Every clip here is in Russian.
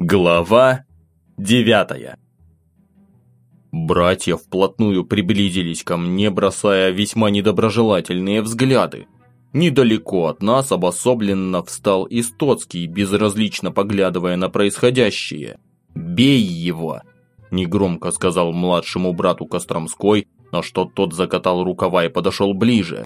Глава девятая Братья вплотную приблизились ко мне, бросая весьма недоброжелательные взгляды. Недалеко от нас обособленно встал Истоцкий, безразлично поглядывая на происходящее. «Бей его!» – негромко сказал младшему брату Костромской, на что тот закатал рукава и подошел ближе.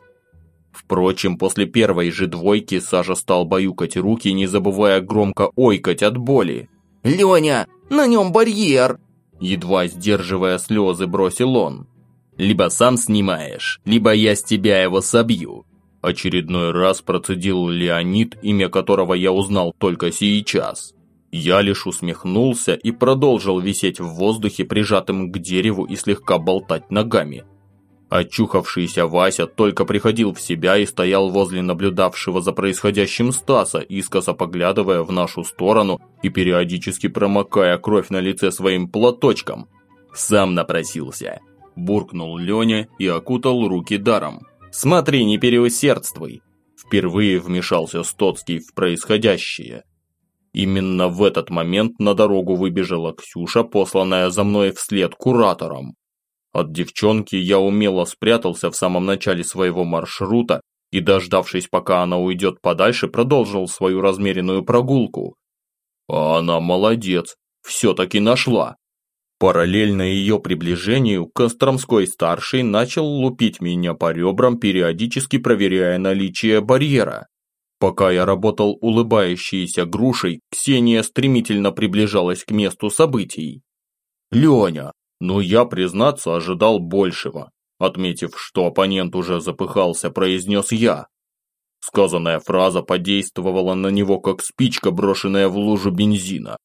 Впрочем, после первой же двойки Саша стал баюкать руки, не забывая громко ойкать от боли. «Леня, на нем барьер!» Едва сдерживая слезы, бросил он. «Либо сам снимаешь, либо я с тебя его собью». Очередной раз процедил Леонид, имя которого я узнал только сейчас. Я лишь усмехнулся и продолжил висеть в воздухе, прижатым к дереву и слегка болтать ногами. Очухавшийся Вася только приходил в себя и стоял возле наблюдавшего за происходящим Стаса, искоса поглядывая в нашу сторону и периодически промокая кровь на лице своим платочком. «Сам напросился», – буркнул Леня и окутал руки даром. «Смотри, не переусердствуй!» Впервые вмешался Стоцкий в происходящее. Именно в этот момент на дорогу выбежала Ксюша, посланная за мной вслед куратором. От девчонки я умело спрятался в самом начале своего маршрута и, дождавшись, пока она уйдет подальше, продолжил свою размеренную прогулку. А она молодец, все-таки нашла. Параллельно ее приближению, Костромской-старший начал лупить меня по ребрам, периодически проверяя наличие барьера. Пока я работал улыбающейся грушей, Ксения стремительно приближалась к месту событий. «Леня, но я, признаться, ожидал большего. Отметив, что оппонент уже запыхался, произнес я. Сказанная фраза подействовала на него, как спичка, брошенная в лужу бензина.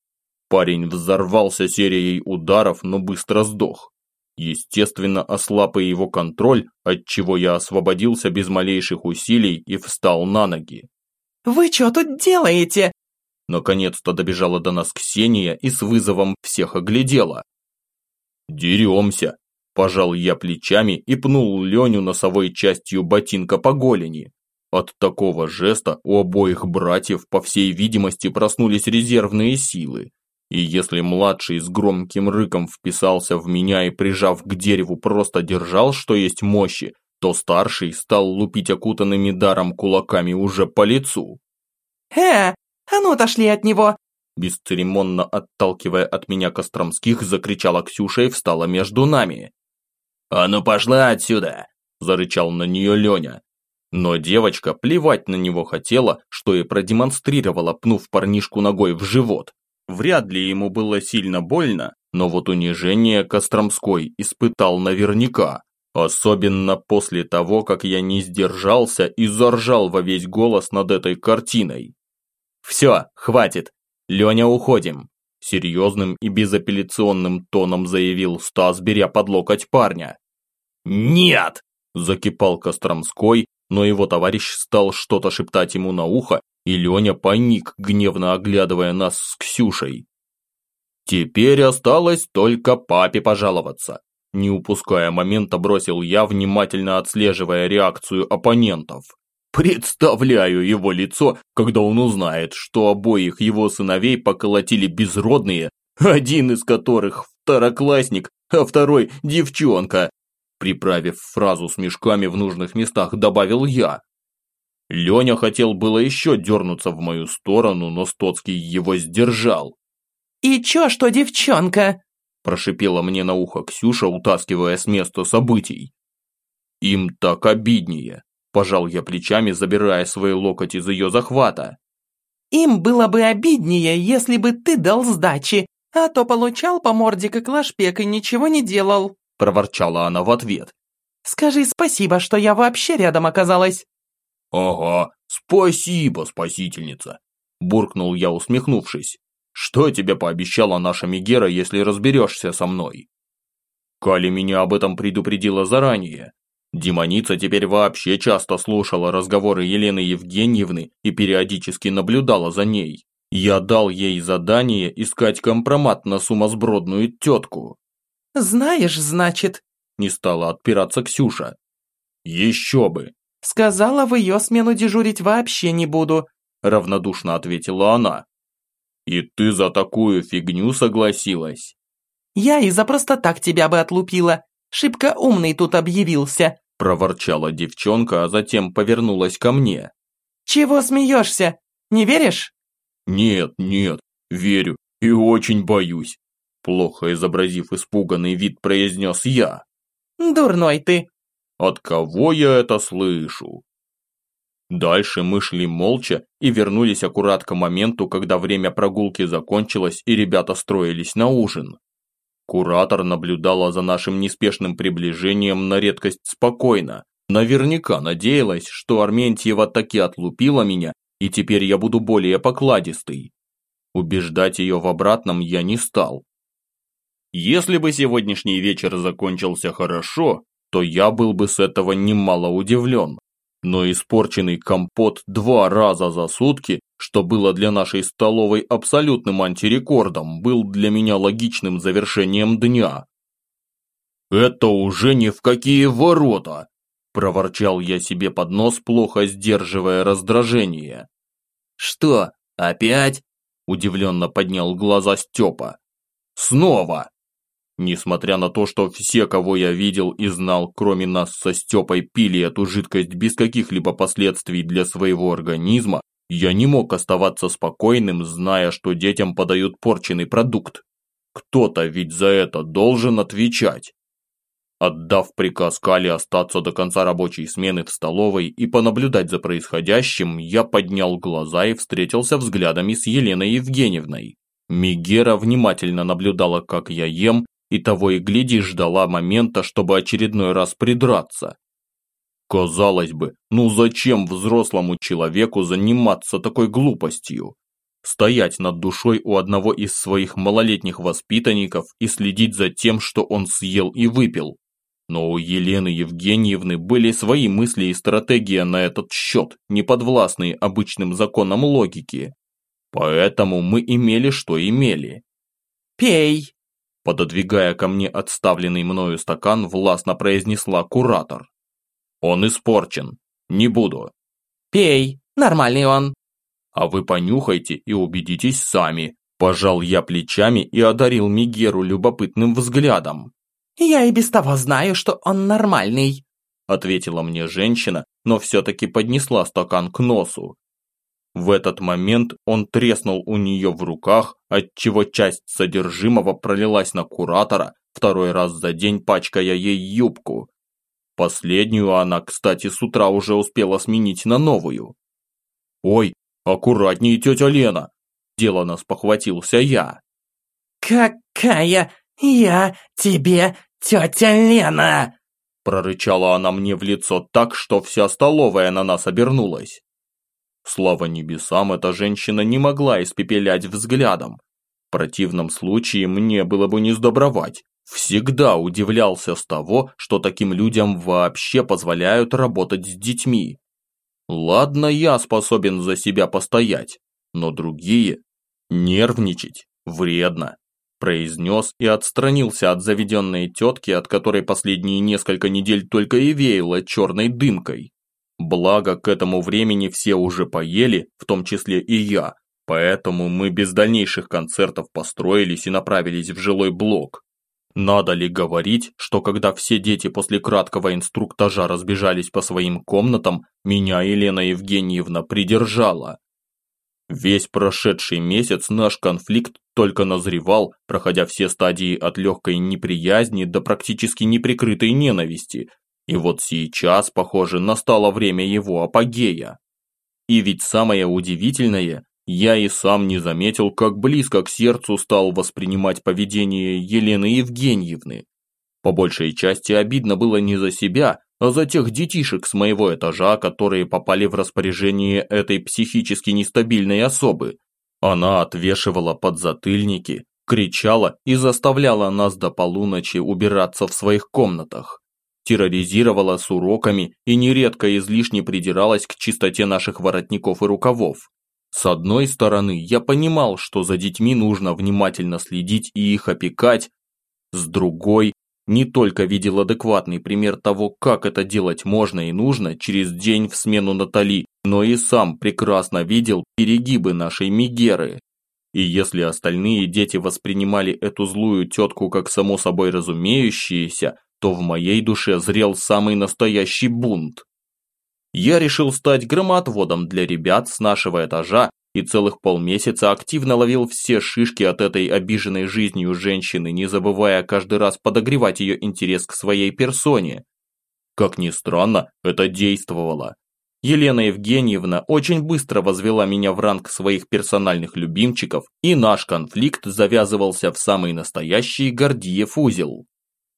Парень взорвался серией ударов, но быстро сдох. Естественно, ослаб и его контроль, от чего я освободился без малейших усилий и встал на ноги. «Вы что тут делаете?» Наконец-то добежала до нас Ксения и с вызовом всех оглядела. «Деремся!» – пожал я плечами и пнул Леню носовой частью ботинка по голени. От такого жеста у обоих братьев, по всей видимости, проснулись резервные силы. И если младший с громким рыком вписался в меня и, прижав к дереву, просто держал, что есть мощи, то старший стал лупить окутанными даром кулаками уже по лицу. «Э, а ну отошли от него! Бесцеремонно отталкивая от меня Костромских, закричала Ксюша и встала между нами. «А ну пошла отсюда!» – зарычал на нее Леня. Но девочка плевать на него хотела, что и продемонстрировала, пнув парнишку ногой в живот. Вряд ли ему было сильно больно, но вот унижение Костромской испытал наверняка. Особенно после того, как я не сдержался и заржал во весь голос над этой картиной. «Все, хватит, «Леня, уходим!» Серьезным и безапелляционным тоном заявил Стас, беря под локоть парня. «Нет!» – закипал Костромской, но его товарищ стал что-то шептать ему на ухо, и Леня паник, гневно оглядывая нас с Ксюшей. Теперь осталось только папе пожаловаться. Не упуская момента, бросил я, внимательно отслеживая реакцию оппонентов. Представляю его лицо, когда он узнает, что обоих его сыновей поколотили безродные, один из которых второклассник, а второй девчонка. Приправив фразу с мешками в нужных местах, добавил я. Леня хотел было еще дернуться в мою сторону, но Стоцкий его сдержал. «И чё, что девчонка?» Прошипела мне на ухо Ксюша, утаскивая с места событий. Им так обиднее. Пожал я плечами, забирая свой локоть из ее захвата. «Им было бы обиднее, если бы ты дал сдачи, а то получал по морде как лашпек и ничего не делал», проворчала она в ответ. «Скажи спасибо, что я вообще рядом оказалась». «Ага, спасибо, спасительница», буркнул я, усмехнувшись. «Что тебе пообещала наша Мегера, если разберешься со мной?» Кали меня об этом предупредила заранее, Демоница теперь вообще часто слушала разговоры Елены Евгеньевны и периодически наблюдала за ней. Я дал ей задание искать компромат на сумасбродную тетку. «Знаешь, значит...» – не стала отпираться Ксюша. «Еще бы!» «Сказала, в ее смену дежурить вообще не буду», – равнодушно ответила она. И ты за такую фигню согласилась? Я и за просто так тебя бы отлупила. Шибко умный тут объявился. Проворчала девчонка, а затем повернулась ко мне. Чего смеешься? Не веришь? Нет, нет, верю и очень боюсь. Плохо изобразив испуганный вид, произнес я. Дурной ты. От кого я это слышу? Дальше мы шли молча и вернулись аккурат к моменту, когда время прогулки закончилось и ребята строились на ужин. Куратор наблюдала за нашим неспешным приближением на редкость спокойно. Наверняка надеялась, что Арментьева таки отлупила меня, и теперь я буду более покладистый. Убеждать ее в обратном я не стал. Если бы сегодняшний вечер закончился хорошо, то я был бы с этого немало удивлен но испорченный компот два раза за сутки, что было для нашей столовой абсолютным антирекордом, был для меня логичным завершением дня. «Это уже ни в какие ворота!» – проворчал я себе под нос, плохо сдерживая раздражение. «Что, опять?» – удивленно поднял глаза Степа. «Снова!» Несмотря на то, что все, кого я видел и знал, кроме нас со Степой, пили эту жидкость без каких-либо последствий для своего организма, я не мог оставаться спокойным, зная, что детям подают порченный продукт. Кто-то ведь за это должен отвечать. Отдав приказ Кали остаться до конца рабочей смены в столовой и понаблюдать за происходящим, я поднял глаза и встретился взглядами с Еленой Евгеньевной. Мигера внимательно наблюдала, как я ем, и того и гляди ждала момента, чтобы очередной раз придраться. Казалось бы, ну зачем взрослому человеку заниматься такой глупостью? Стоять над душой у одного из своих малолетних воспитанников и следить за тем, что он съел и выпил. Но у Елены Евгеньевны были свои мысли и стратегия на этот счет, не подвластные обычным законам логики. Поэтому мы имели, что имели. «Пей!» Пододвигая ко мне отставленный мною стакан, властно произнесла куратор. «Он испорчен. Не буду». «Пей, нормальный он». «А вы понюхайте и убедитесь сами». Пожал я плечами и одарил Мигеру любопытным взглядом. «Я и без того знаю, что он нормальный», ответила мне женщина, но все-таки поднесла стакан к носу. В этот момент он треснул у нее в руках, отчего часть содержимого пролилась на куратора, второй раз за день пачкая ей юбку. Последнюю она, кстати, с утра уже успела сменить на новую. «Ой, аккуратнее, тетя Лена!» – делано спохватился я. «Какая я тебе тетя Лена?» Прорычала она мне в лицо так, что вся столовая на нас обернулась. Слава небесам, эта женщина не могла испепелять взглядом. В противном случае мне было бы не сдобровать. Всегда удивлялся с того, что таким людям вообще позволяют работать с детьми. Ладно, я способен за себя постоять, но другие... Нервничать вредно, произнес и отстранился от заведенной тетки, от которой последние несколько недель только и веяло черной дымкой. Благо, к этому времени все уже поели, в том числе и я, поэтому мы без дальнейших концертов построились и направились в жилой блок. Надо ли говорить, что когда все дети после краткого инструктажа разбежались по своим комнатам, меня Елена Евгеньевна придержала. Весь прошедший месяц наш конфликт только назревал, проходя все стадии от легкой неприязни до практически неприкрытой ненависти, и вот сейчас, похоже, настало время его апогея. И ведь самое удивительное, я и сам не заметил, как близко к сердцу стал воспринимать поведение Елены Евгеньевны. По большей части обидно было не за себя, а за тех детишек с моего этажа, которые попали в распоряжение этой психически нестабильной особы. Она отвешивала подзатыльники, кричала и заставляла нас до полуночи убираться в своих комнатах терроризировала с уроками и нередко излишне придиралась к чистоте наших воротников и рукавов. С одной стороны, я понимал, что за детьми нужно внимательно следить и их опекать, с другой, не только видел адекватный пример того, как это делать можно и нужно через день в смену Натали, но и сам прекрасно видел перегибы нашей Мигеры. И если остальные дети воспринимали эту злую тетку как само собой разумеющееся, то в моей душе зрел самый настоящий бунт. Я решил стать громоотводом для ребят с нашего этажа и целых полмесяца активно ловил все шишки от этой обиженной жизнью женщины, не забывая каждый раз подогревать ее интерес к своей персоне. Как ни странно, это действовало. Елена Евгеньевна очень быстро возвела меня в ранг своих персональных любимчиков, и наш конфликт завязывался в самый настоящий Гордиев узел.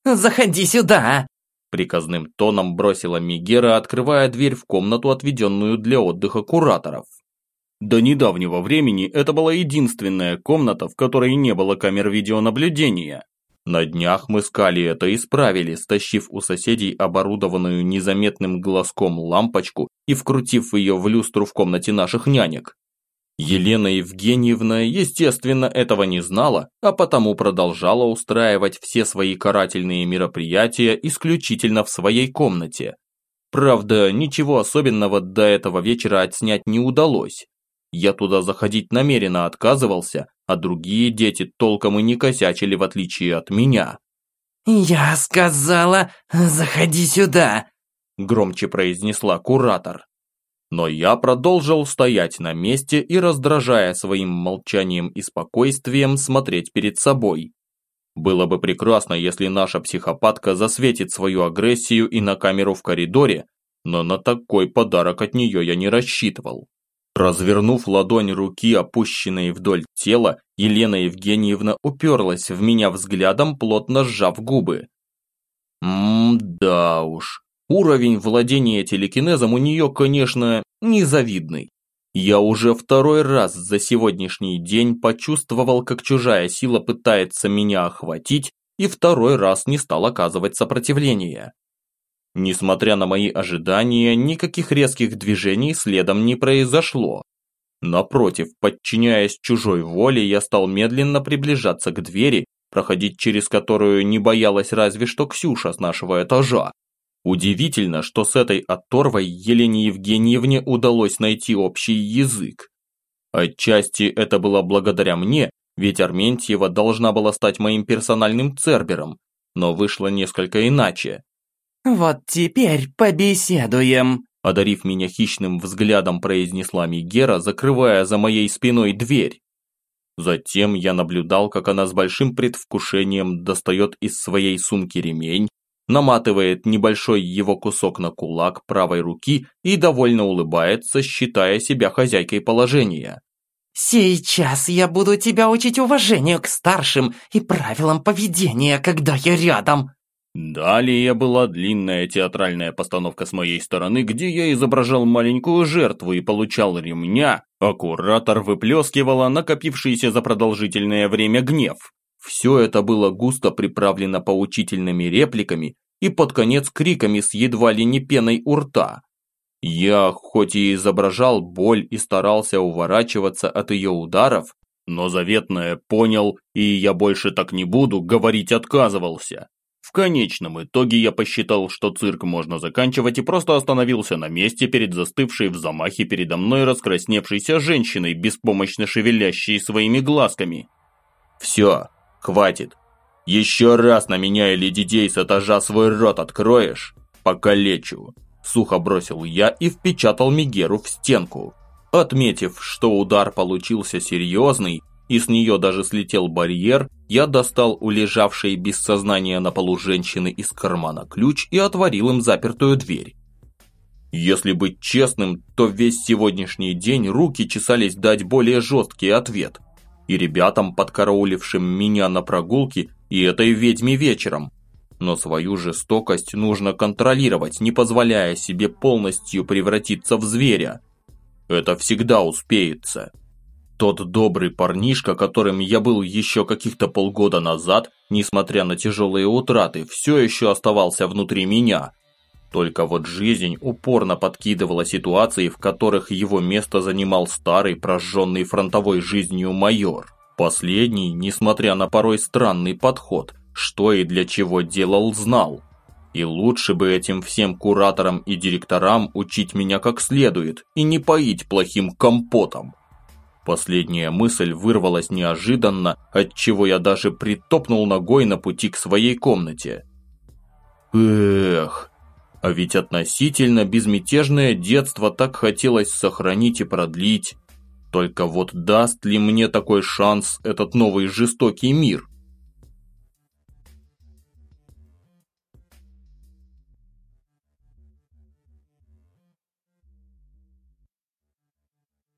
«Заходи сюда!» Приказным тоном бросила Мигера, открывая дверь в комнату, отведенную для отдыха кураторов. До недавнего времени это была единственная комната, в которой не было камер видеонаблюдения. На днях мы скали это и исправили, стащив у соседей оборудованную незаметным глазком лампочку и вкрутив ее в люстру в комнате наших нянек. Елена Евгеньевна, естественно, этого не знала, а потому продолжала устраивать все свои карательные мероприятия исключительно в своей комнате. Правда, ничего особенного до этого вечера отснять не удалось. Я туда заходить намеренно отказывался, а другие дети толком и не косячили в отличие от меня. «Я сказала, заходи сюда», – громче произнесла куратор. Но я продолжил стоять на месте и, раздражая своим молчанием и спокойствием, смотреть перед собой. Было бы прекрасно, если наша психопатка засветит свою агрессию и на камеру в коридоре, но на такой подарок от нее я не рассчитывал. Развернув ладонь руки, опущенной вдоль тела, Елена Евгеньевна уперлась в меня взглядом, плотно сжав губы. Мда уж, Уровень владения телекинезом у нее, конечно, незавидный. Я уже второй раз за сегодняшний день почувствовал, как чужая сила пытается меня охватить, и второй раз не стал оказывать сопротивления. Несмотря на мои ожидания, никаких резких движений следом не произошло. Напротив, подчиняясь чужой воле, я стал медленно приближаться к двери, проходить через которую не боялась разве что Ксюша с нашего этажа. Удивительно, что с этой оторвой Елене Евгеньевне удалось найти общий язык. Отчасти это было благодаря мне, ведь Арментьева должна была стать моим персональным цербером, но вышло несколько иначе. «Вот теперь побеседуем», одарив меня хищным взглядом, произнесла Мигера, закрывая за моей спиной дверь. Затем я наблюдал, как она с большим предвкушением достает из своей сумки ремень, наматывает небольшой его кусок на кулак правой руки и довольно улыбается, считая себя хозяйкой положения. «Сейчас я буду тебя учить уважению к старшим и правилам поведения, когда я рядом». Далее была длинная театральная постановка с моей стороны, где я изображал маленькую жертву и получал ремня, а куратор выплескивала накопившийся за продолжительное время гнев. Все это было густо приправлено поучительными репликами и под конец криками с едва ли не пеной у рта. Я хоть и изображал боль и старался уворачиваться от ее ударов, но заветное понял, и я больше так не буду, говорить отказывался. В конечном итоге я посчитал, что цирк можно заканчивать и просто остановился на месте перед застывшей в замахе передо мной раскрасневшейся женщиной, беспомощно шевелящей своими глазками. Все, Хватит. Еще раз на меня или детей с этажа свой рот откроешь, покалечу. Сухо бросил я и впечатал Мигеру в стенку. Отметив, что удар получился серьезный, и с нее даже слетел барьер, я достал у лежавшей без сознания на полу женщины из кармана ключ и отворил им запертую дверь. Если быть честным, то весь сегодняшний день руки чесались дать более жесткий ответ – и ребятам, подкараулившим меня на прогулке, и этой ведьме вечером. Но свою жестокость нужно контролировать, не позволяя себе полностью превратиться в зверя. Это всегда успеется. Тот добрый парнишка, которым я был еще каких-то полгода назад, несмотря на тяжелые утраты, все еще оставался внутри меня – только вот жизнь упорно подкидывала ситуации, в которых его место занимал старый, прожженный фронтовой жизнью майор. Последний, несмотря на порой странный подход, что и для чего делал, знал. И лучше бы этим всем кураторам и директорам учить меня как следует и не поить плохим компотом. Последняя мысль вырвалась неожиданно, отчего я даже притопнул ногой на пути к своей комнате. Эх, а ведь относительно безмятежное детство так хотелось сохранить и продлить. Только вот даст ли мне такой шанс этот новый жестокий мир?